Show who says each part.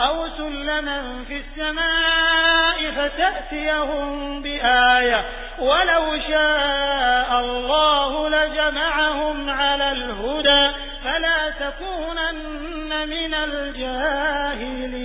Speaker 1: أو سلما في السماء فتأتيهم بآية ولو شاء الله لجمعهم على الهدى فلا تكونن من الجاهلين